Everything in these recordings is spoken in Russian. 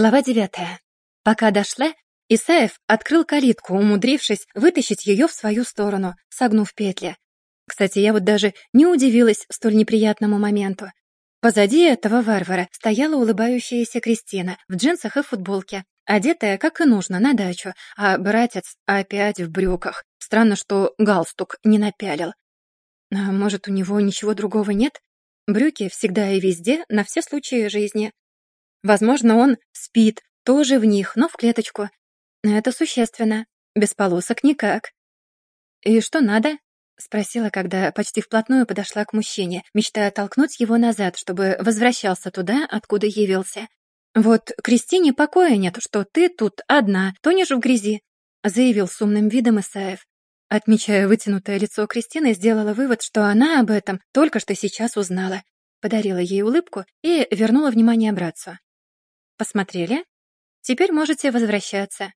Глава девятая. Пока дошла, Исаев открыл калитку, умудрившись вытащить ее в свою сторону, согнув петли. Кстати, я вот даже не удивилась столь неприятному моменту. Позади этого варвара стояла улыбающаяся Кристина в джинсах и футболке, одетая, как и нужно, на дачу, а братец опять в брюках. Странно, что галстук не напялил. А может, у него ничего другого нет? Брюки всегда и везде, на все случаи жизни. Возможно, он спит, тоже в них, но в клеточку. Это существенно. Без полосок никак. «И что надо?» — спросила, когда почти вплотную подошла к мужчине, мечтая толкнуть его назад, чтобы возвращался туда, откуда явился. «Вот Кристине покоя нет, что ты тут одна, тонешь в грязи», — заявил с умным видом Исаев. Отмечая вытянутое лицо Кристины, сделала вывод, что она об этом только что сейчас узнала. Подарила ей улыбку и вернула внимание братцу. Посмотрели? Теперь можете возвращаться.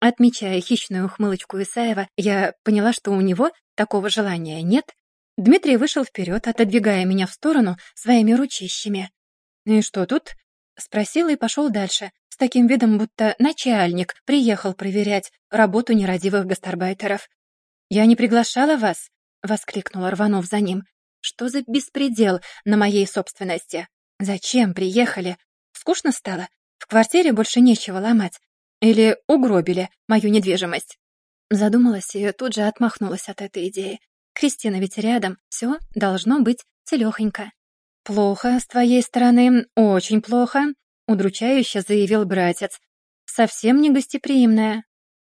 Отмечая хищную ухмылочку Исаева, я поняла, что у него такого желания нет. Дмитрий вышел вперед, отодвигая меня в сторону своими ручищами. «И что тут?» — спросил и пошел дальше, с таким видом, будто начальник приехал проверять работу нерадивых гастарбайтеров. «Я не приглашала вас!» — воскликнула, рванув за ним. «Что за беспредел на моей собственности? Зачем приехали? Скучно стало? В квартире больше нечего ломать. Или угробили мою недвижимость. Задумалась и тут же отмахнулась от этой идеи. Кристина ведь рядом, все должно быть целехонько. «Плохо с твоей стороны, очень плохо», — удручающе заявил братец. «Совсем не гостеприимная».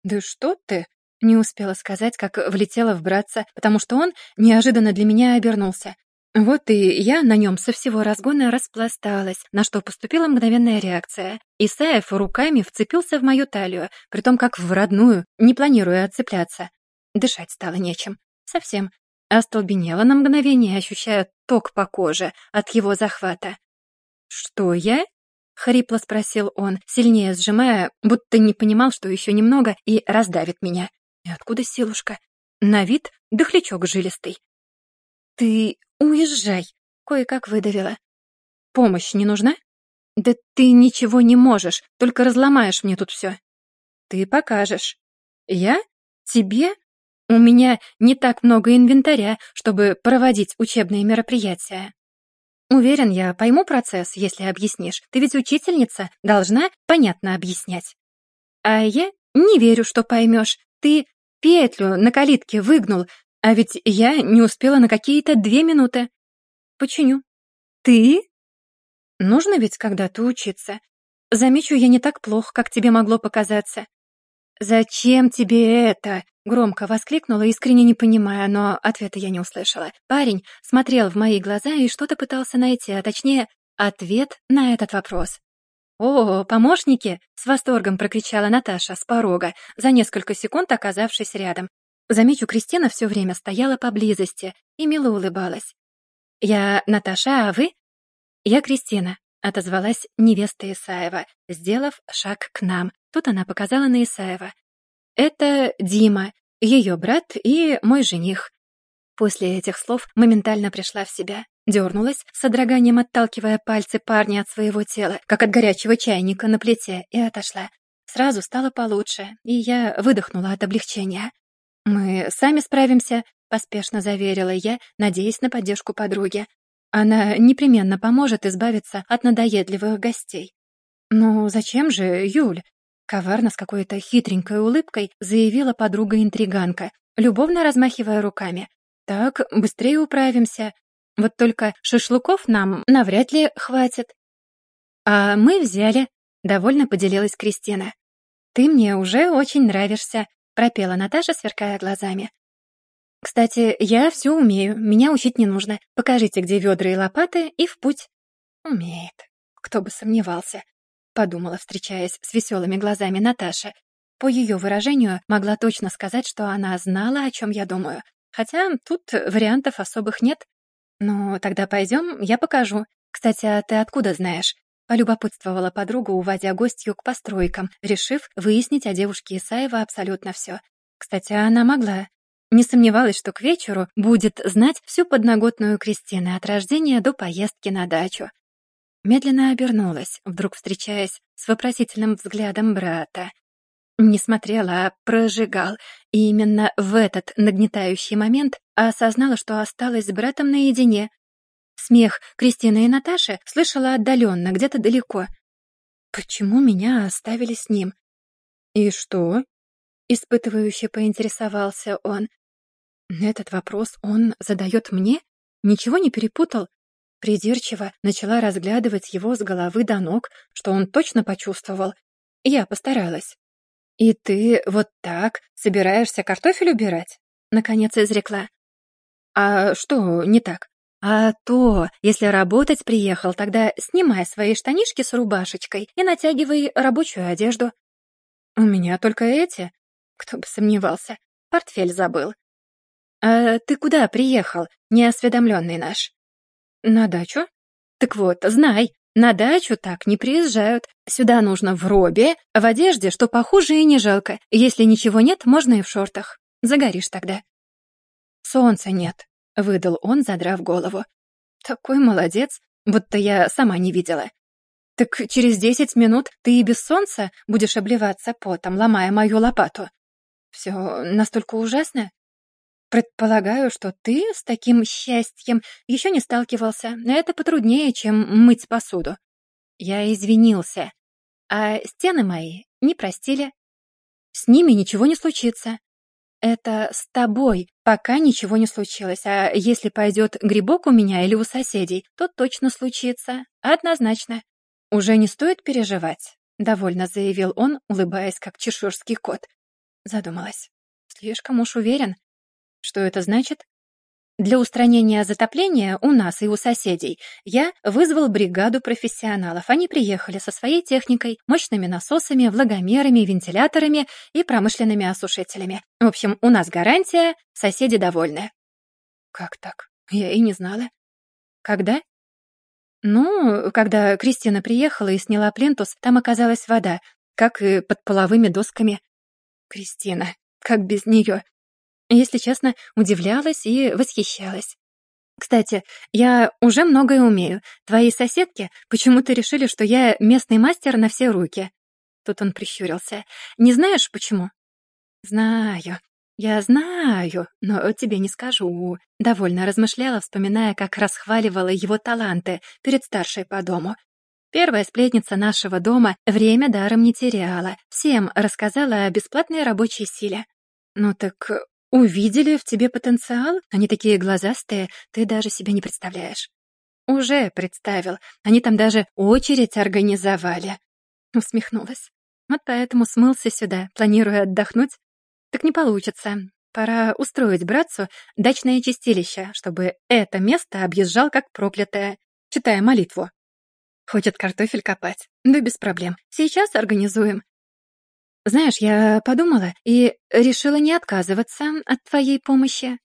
«Да что ты?» — не успела сказать, как влетела в братца, потому что он неожиданно для меня обернулся. Вот и я на нем со всего разгона распласталась, на что поступила мгновенная реакция. Исаев руками вцепился в мою талию, притом как в родную, не планируя отцепляться. Дышать стало нечем. Совсем. Остолбенела на мгновение, ощущая ток по коже от его захвата. «Что я?» — хрипло спросил он, сильнее сжимая, будто не понимал, что еще немного, и раздавит меня. И откуда силушка? На вид дохлячок жилистый. «Ты «Уезжай!» — кое-как выдавила. «Помощь не нужна?» «Да ты ничего не можешь, только разломаешь мне тут все». «Ты покажешь». «Я? Тебе? У меня не так много инвентаря, чтобы проводить учебные мероприятия». «Уверен, я пойму процесс, если объяснишь. Ты ведь учительница, должна понятно объяснять». «А я не верю, что поймешь. Ты петлю на калитке выгнул, а ведь я не успела на какие-то две минуты. Починю. Ты? Нужно ведь когда-то учиться. Замечу, я не так плохо, как тебе могло показаться. «Зачем тебе это?» — громко воскликнула, искренне не понимая, но ответа я не услышала. Парень смотрел в мои глаза и что-то пытался найти, а точнее, ответ на этот вопрос. «О, помощники!» — с восторгом прокричала Наташа с порога, за несколько секунд оказавшись рядом. Замечу, Кристина все время стояла поблизости и мило улыбалась. «Я Наташа, а вы?» «Я Кристина», — отозвалась невеста Исаева, сделав шаг к нам. Тут она показала на Исаева. «Это Дима, ее брат и мой жених». После этих слов моментально пришла в себя, дернулась, с содроганием отталкивая пальцы парня от своего тела, как от горячего чайника на плите, и отошла. Сразу стало получше, и я выдохнула от облегчения. «Мы сами справимся», — поспешно заверила я, надеясь на поддержку подруги. «Она непременно поможет избавиться от надоедливых гостей». «Ну, зачем же, Юль?» Коварно с какой-то хитренькой улыбкой заявила подруга-интриганка, любовно размахивая руками. «Так, быстрее управимся. Вот только шашлыков нам навряд ли хватит». «А мы взяли», — довольно поделилась Кристина. «Ты мне уже очень нравишься», пропела Наташа, сверкая глазами. «Кстати, я все умею, меня учить не нужно. Покажите, где ведра и лопаты, и в путь». «Умеет. Кто бы сомневался», — подумала, встречаясь с веселыми глазами Наташи. По ее выражению могла точно сказать, что она знала, о чем я думаю. Хотя тут вариантов особых нет. «Ну, тогда пойдем, я покажу. Кстати, а ты откуда знаешь?» Полюбопытствовала подруга, уводя гостью к постройкам, решив выяснить о девушке Исаева абсолютно все. Кстати, она могла. Не сомневалась, что к вечеру будет знать всю подноготную Кристины от рождения до поездки на дачу. Медленно обернулась, вдруг встречаясь с вопросительным взглядом брата. Не смотрел, а прожигал. И именно в этот нагнетающий момент осознала, что осталась с братом наедине. Смех Кристины и Наташи слышала отдаленно, где-то далеко. Почему меня оставили с ним? И что? Испытывающе поинтересовался он. Этот вопрос он задает мне? Ничего не перепутал? Придирчиво начала разглядывать его с головы до ног, что он точно почувствовал. Я постаралась. «И ты вот так собираешься картофель убирать?» Наконец изрекла. «А что не так?» «А то, если работать приехал, тогда снимай свои штанишки с рубашечкой и натягивай рабочую одежду». «У меня только эти?» Кто бы сомневался. Портфель забыл. «А ты куда приехал, неосведомленный наш?» «На дачу?» «Так вот, знай, на дачу так не приезжают. Сюда нужно в робе, в одежде, что похуже и не жалко. Если ничего нет, можно и в шортах. Загоришь тогда». «Солнца нет», — выдал он, задрав голову. «Такой молодец, будто я сама не видела. Так через десять минут ты и без солнца будешь обливаться потом, ломая мою лопату. Все настолько ужасно? Предполагаю, что ты с таким счастьем еще не сталкивался. Это потруднее, чем мыть посуду. Я извинился. А стены мои не простили. С ними ничего не случится. Это с тобой пока ничего не случилось, а если пойдет грибок у меня или у соседей, то точно случится. Однозначно. Уже не стоит переживать, довольно заявил он, улыбаясь как чеширский кот. Задумалась. Слишком уж уверен. Что это значит? Для устранения затопления у нас и у соседей я вызвал бригаду профессионалов. Они приехали со своей техникой, мощными насосами, влагомерами, вентиляторами и промышленными осушителями. В общем, у нас гарантия, соседи довольны. Как так? Я и не знала. Когда? Ну, когда Кристина приехала и сняла плинтус, там оказалась вода, как и под половыми досками. Кристина, как без нее? Если честно, удивлялась и восхищалась. Кстати, я уже многое умею. Твои соседки почему-то решили, что я местный мастер на все руки. Тут он прищурился. Не знаешь, почему? Знаю. Я знаю, но тебе не скажу. Довольно размышляла, вспоминая, как расхваливала его таланты перед старшей по дому. Первая сплетница нашего дома время даром не теряла. Всем рассказала о бесплатной рабочей силе. Ну так увидели в тебе потенциал? Они такие глазастые, ты даже себе не представляешь. Уже представил. Они там даже очередь организовали. Усмехнулась. Вот поэтому смылся сюда, планируя отдохнуть. Так не получится. Пора устроить братцу дачное чистилище, чтобы это место объезжал как проклятое, читая молитву. Хочет картофель копать. Да без проблем. Сейчас организуем. Знаешь, я подумала и решила не отказываться от твоей помощи.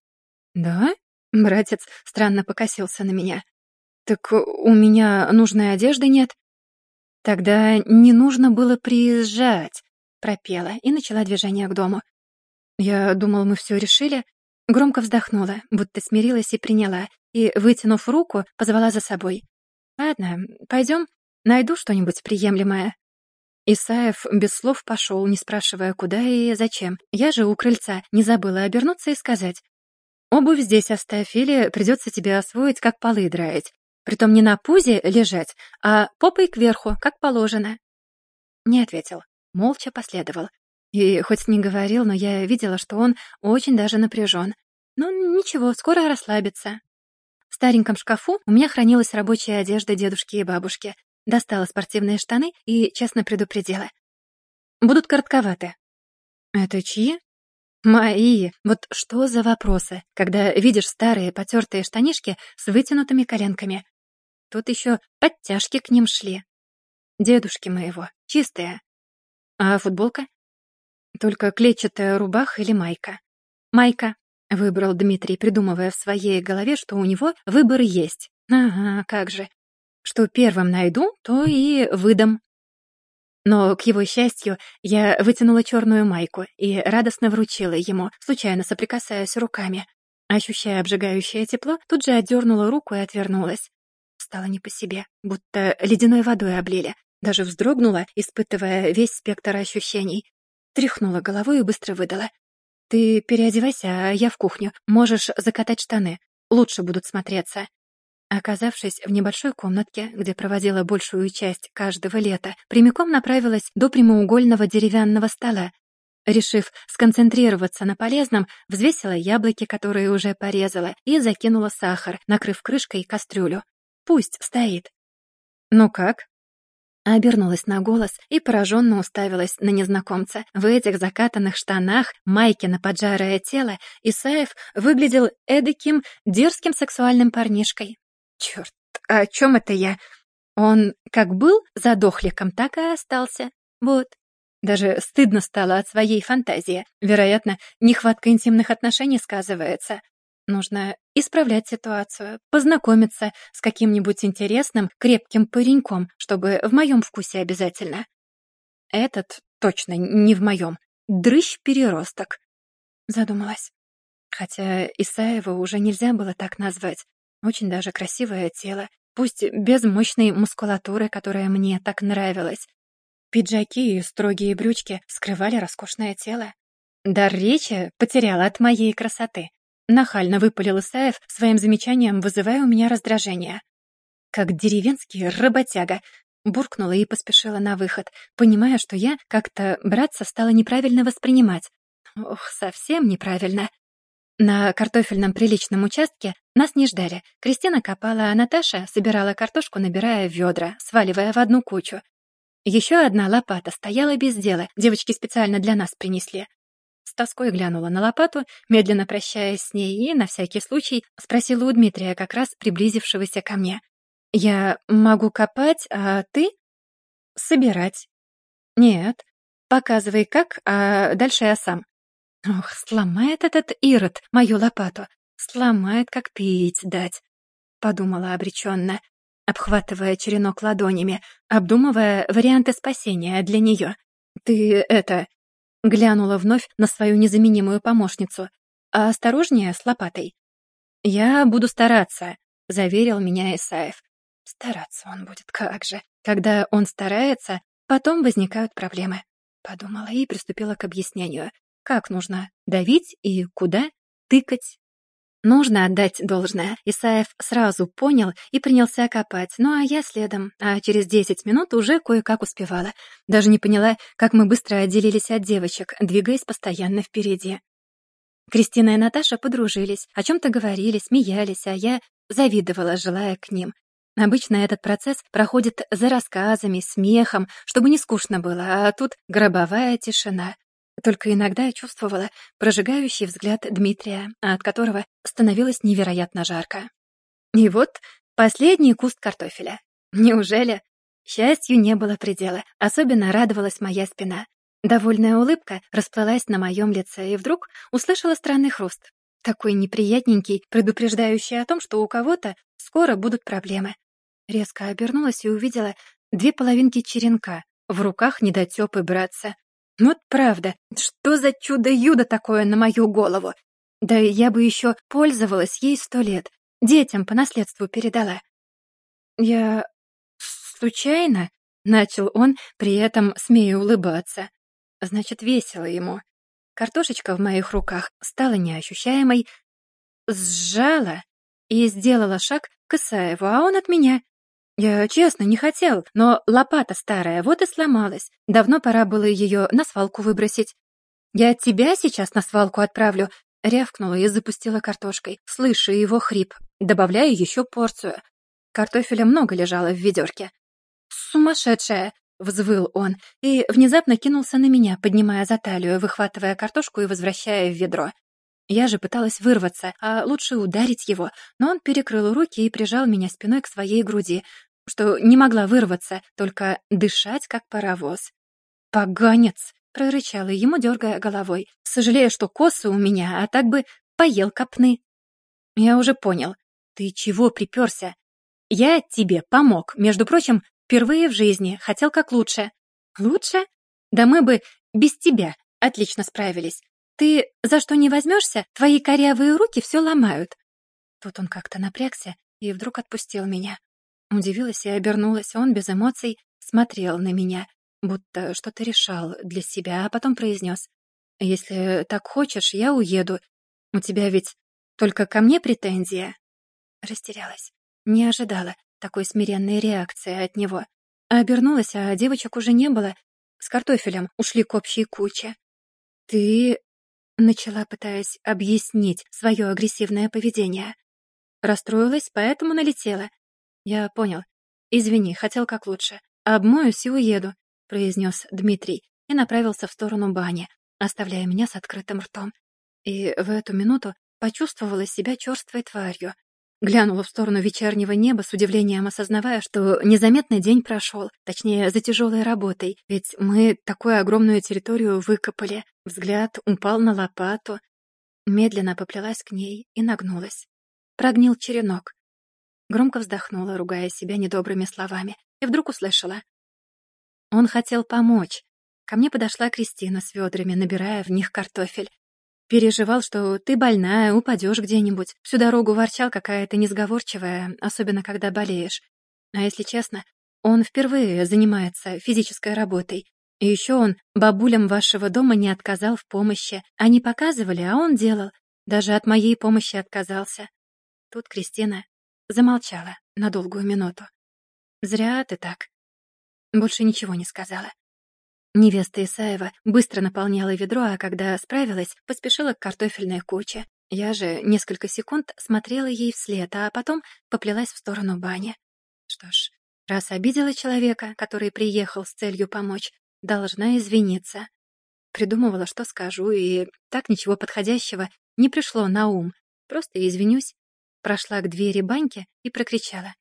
Да? Братец странно покосился на меня. Так у меня нужной одежды нет. Тогда не нужно было приезжать, пропела и начала движение к дому. Я думал, мы все решили. Громко вздохнула, будто смирилась и приняла, и, вытянув руку, позвала за собой. «Ладно, пойдем, найду что-нибудь приемлемое». Исаев без слов пошел, не спрашивая, куда и зачем. Я же у крыльца не забыла обернуться и сказать. «Обувь здесь оставь, или придется тебе освоить, как полы драить. Притом не на пузе лежать, а попой кверху, как положено». Не ответил, молча последовал. И хоть не говорил, но я видела, что он очень даже напряжен. Ну, ничего, скоро расслабится. В стареньком шкафу у меня хранилась рабочая одежда дедушки и бабушки. Достала спортивные штаны и честно предупредила. Будут коротковаты. Это чьи? Мои. Вот что за вопросы, когда видишь старые потертые штанишки с вытянутыми коленками. Тут еще подтяжки к ним шли. Дедушки моего, чистые. А футболка? Только клетчатая рубаха или майка. Майка, Выбрал Дмитрий, придумывая в своей голове, что у него выбор есть. Ага, как же. Что первым найду, то и выдам. Но, к его счастью, я вытянула черную майку и радостно вручила ему, случайно соприкасаясь руками. Ощущая обжигающее тепло, тут же отдернула руку и отвернулась. стало не по себе, будто ледяной водой облили. Даже вздрогнула, испытывая весь спектр ощущений. Тряхнула головой и быстро выдала. «Ты переодевайся, а я в кухню. Можешь закатать штаны. Лучше будут смотреться». Оказавшись в небольшой комнатке, где проводила большую часть каждого лета, прямиком направилась до прямоугольного деревянного стола. Решив сконцентрироваться на полезном, взвесила яблоки, которые уже порезала, и закинула сахар, накрыв крышкой кастрюлю. Пусть стоит. «Ну как?» Обернулась на голос и пораженно уставилась на незнакомца. В этих закатанных штанах, майке на поджарое тело, Исаев выглядел эдаким дерзким сексуальным парнишкой. Черт, о чем это я? Он как был задохликом, так и остался. Вот. Даже стыдно стало от своей фантазии. Вероятно, нехватка интимных отношений сказывается. Нужно исправлять ситуацию, познакомиться с каким-нибудь интересным, крепким пареньком, чтобы в моем вкусе обязательно. Этот точно не в моем. Дрыщ-переросток. Задумалась. Хотя Исаева уже нельзя было так назвать. Очень даже красивое тело, пусть без мощной мускулатуры, которая мне так нравилась. Пиджаки и строгие брючки скрывали роскошное тело. Дар речи потеряла от моей красоты. Нахально выпалил Исаев своим замечанием, вызывая у меня раздражение. Как деревенский работяга, буркнула и поспешила на выход, понимая, что я как-то братца стала неправильно воспринимать. Ох, совсем неправильно. На картофельном приличном участке нас не ждали. Кристина копала, а Наташа собирала картошку, набирая ведра, сваливая в одну кучу. Еще одна лопата стояла без дела, девочки специально для нас принесли тоской глянула на лопату, медленно прощаясь с ней, и, на всякий случай, спросила у Дмитрия, как раз приблизившегося ко мне. «Я могу копать, а ты?» «Собирать». «Нет. Показывай, как, а дальше я сам». «Ох, сломает этот Ирод мою лопату. Сломает, как пить дать», — подумала обреченно, обхватывая черенок ладонями, обдумывая варианты спасения для нее. «Ты это, Глянула вновь на свою незаменимую помощницу. «А осторожнее с лопатой». «Я буду стараться», — заверил меня Исаев. «Стараться он будет, как же. Когда он старается, потом возникают проблемы», — подумала и приступила к объяснению. «Как нужно давить и куда тыкать Нужно отдать должное. Исаев сразу понял и принялся копать, ну а я следом, а через десять минут уже кое-как успевала. Даже не поняла, как мы быстро отделились от девочек, двигаясь постоянно впереди. Кристина и Наташа подружились, о чем-то говорили, смеялись, а я завидовала, желая к ним. Обычно этот процесс проходит за рассказами, смехом, чтобы не скучно было, а тут гробовая тишина. Только иногда я чувствовала прожигающий взгляд Дмитрия, от которого становилось невероятно жарко. И вот последний куст картофеля. Неужели? Счастью не было предела. Особенно радовалась моя спина. Довольная улыбка расплылась на моем лице, и вдруг услышала странный хруст. Такой неприятненький, предупреждающий о том, что у кого-то скоро будут проблемы. Резко обернулась и увидела две половинки черенка в руках недотёпы братца. Вот правда, что за чудо-юдо такое на мою голову? Да я бы еще пользовалась ей сто лет, детям по наследству передала. Я... случайно? Начал он, при этом смея улыбаться. Значит, весело ему. Картошечка в моих руках стала неощущаемой, сжала и сделала шаг к Исаеву, а он от меня. Я честно не хотел, но лопата старая, вот и сломалась. Давно пора было ее на свалку выбросить. Я тебя сейчас на свалку отправлю, рявкнула и запустила картошкой, слыша его хрип, добавляя еще порцию. Картофеля много лежало в ведерке. «Сумасшедшая!» — взвыл он и внезапно кинулся на меня, поднимая за талию, выхватывая картошку и возвращая в ведро. Я же пыталась вырваться, а лучше ударить его, но он перекрыл руки и прижал меня спиной к своей груди, что не могла вырваться, только дышать, как паровоз. «Поганец!» — прорычала ему, дергая головой. «Сожалею, что косы у меня, а так бы поел копны». «Я уже понял. Ты чего приперся? Я тебе помог. Между прочим, впервые в жизни хотел как лучше». «Лучше? Да мы бы без тебя отлично справились. Ты за что не возьмешься, твои корявые руки все ломают». Тут он как-то напрягся и вдруг отпустил меня. Удивилась и обернулась. Он без эмоций смотрел на меня, будто что-то решал для себя, а потом произнес. «Если так хочешь, я уеду. У тебя ведь только ко мне претензия?» Растерялась. Не ожидала такой смиренной реакции от него. Обернулась, а девочек уже не было. С картофелем ушли к общей куче. «Ты...» — начала, пытаясь объяснить свое агрессивное поведение. Расстроилась, поэтому налетела. «Я понял. Извини, хотел как лучше. Обмоюсь и уеду», — произнес Дмитрий и направился в сторону бани, оставляя меня с открытым ртом. И в эту минуту почувствовала себя черствой тварью. Глянула в сторону вечернего неба с удивлением, осознавая, что незаметный день прошел, точнее, за тяжелой работой, ведь мы такую огромную территорию выкопали. Взгляд упал на лопату. Медленно поплелась к ней и нагнулась. Прогнил черенок. Громко вздохнула, ругая себя недобрыми словами, и вдруг услышала. Он хотел помочь. Ко мне подошла Кристина с ведрами, набирая в них картофель. Переживал, что ты больная, упадешь где-нибудь. Всю дорогу ворчал какая-то несговорчивая, особенно когда болеешь. А если честно, он впервые занимается физической работой. И еще он бабулям вашего дома не отказал в помощи. Они показывали, а он делал. Даже от моей помощи отказался. Тут Кристина замолчала на долгую минуту. «Зря ты так». Больше ничего не сказала. Невеста Исаева быстро наполняла ведро, а когда справилась, поспешила к картофельной куче. Я же несколько секунд смотрела ей вслед, а потом поплелась в сторону бани. Что ж, раз обидела человека, который приехал с целью помочь, должна извиниться. Придумывала, что скажу, и так ничего подходящего не пришло на ум. Просто извинюсь. Прошла к двери баньки и прокричала.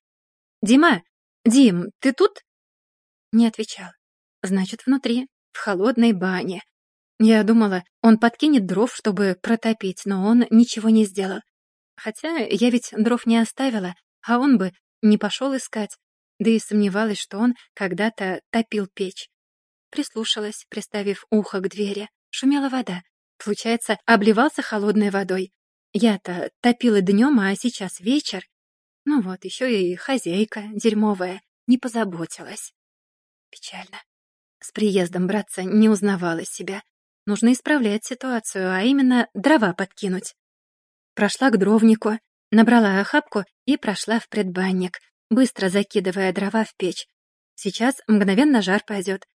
«Дима! Дим, ты тут?» Не отвечал. Значит, внутри, в холодной бане. Я думала, он подкинет дров, чтобы протопить, но он ничего не сделал. Хотя я ведь дров не оставила, а он бы не пошел искать. Да и сомневалась, что он когда-то топил печь. Прислушалась, приставив ухо к двери. Шумела вода. Получается, обливался холодной водой. Я-то топила днем, а сейчас вечер. Ну вот, еще и хозяйка дерьмовая не позаботилась. Печально. С приездом братца не узнавала себя. Нужно исправлять ситуацию, а именно дрова подкинуть. Прошла к дровнику, набрала охапку и прошла в предбанник, быстро закидывая дрова в печь. Сейчас мгновенно жар пойдет.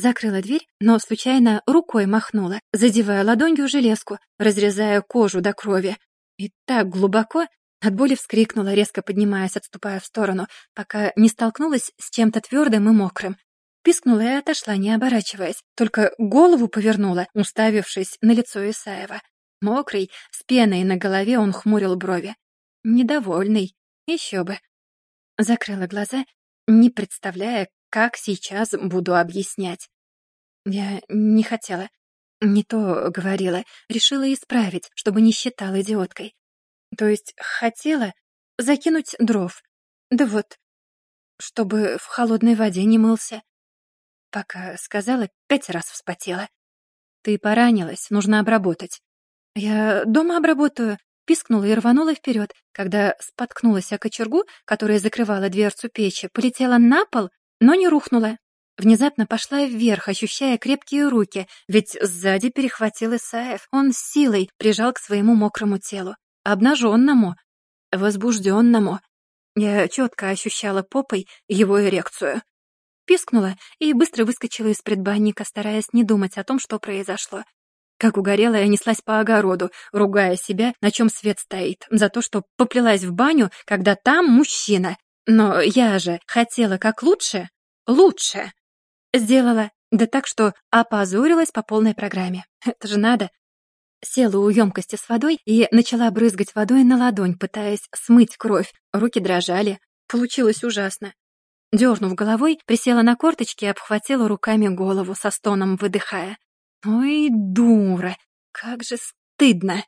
Закрыла дверь, но случайно рукой махнула, задевая ладонью железку, разрезая кожу до крови. И так глубоко от боли вскрикнула, резко поднимаясь, отступая в сторону, пока не столкнулась с чем-то твердым и мокрым. Пискнула и отошла, не оборачиваясь, только голову повернула, уставившись на лицо Исаева. Мокрый, с пеной на голове он хмурил брови. Недовольный, еще бы. Закрыла глаза, не представляя, как сейчас буду объяснять. Я не хотела. Не то говорила, решила исправить, чтобы не считал идиоткой. То есть хотела закинуть дров. Да вот, чтобы в холодной воде не мылся. Пока сказала, пять раз вспотела. «Ты поранилась, нужно обработать». «Я дома обработаю», пискнула и рванула вперед, когда споткнулась о кочергу, которая закрывала дверцу печи, полетела на пол, но не рухнула. Внезапно пошла вверх, ощущая крепкие руки, ведь сзади перехватил Исаев. Он силой прижал к своему мокрому телу, обнаженному, возбужденному. Я четко ощущала попой его эрекцию пискнула и быстро выскочила из предбанника, стараясь не думать о том, что произошло. Как угорелая, неслась по огороду, ругая себя, на чем свет стоит, за то, что поплелась в баню, когда там мужчина. Но я же хотела как лучше, лучше. Сделала, да так, что опозорилась по полной программе. Это же надо. Села у емкости с водой и начала брызгать водой на ладонь, пытаясь смыть кровь. Руки дрожали. Получилось ужасно. Дернув головой, присела на корточки и обхватила руками голову, со стоном выдыхая. «Ой, дура! Как же стыдно!»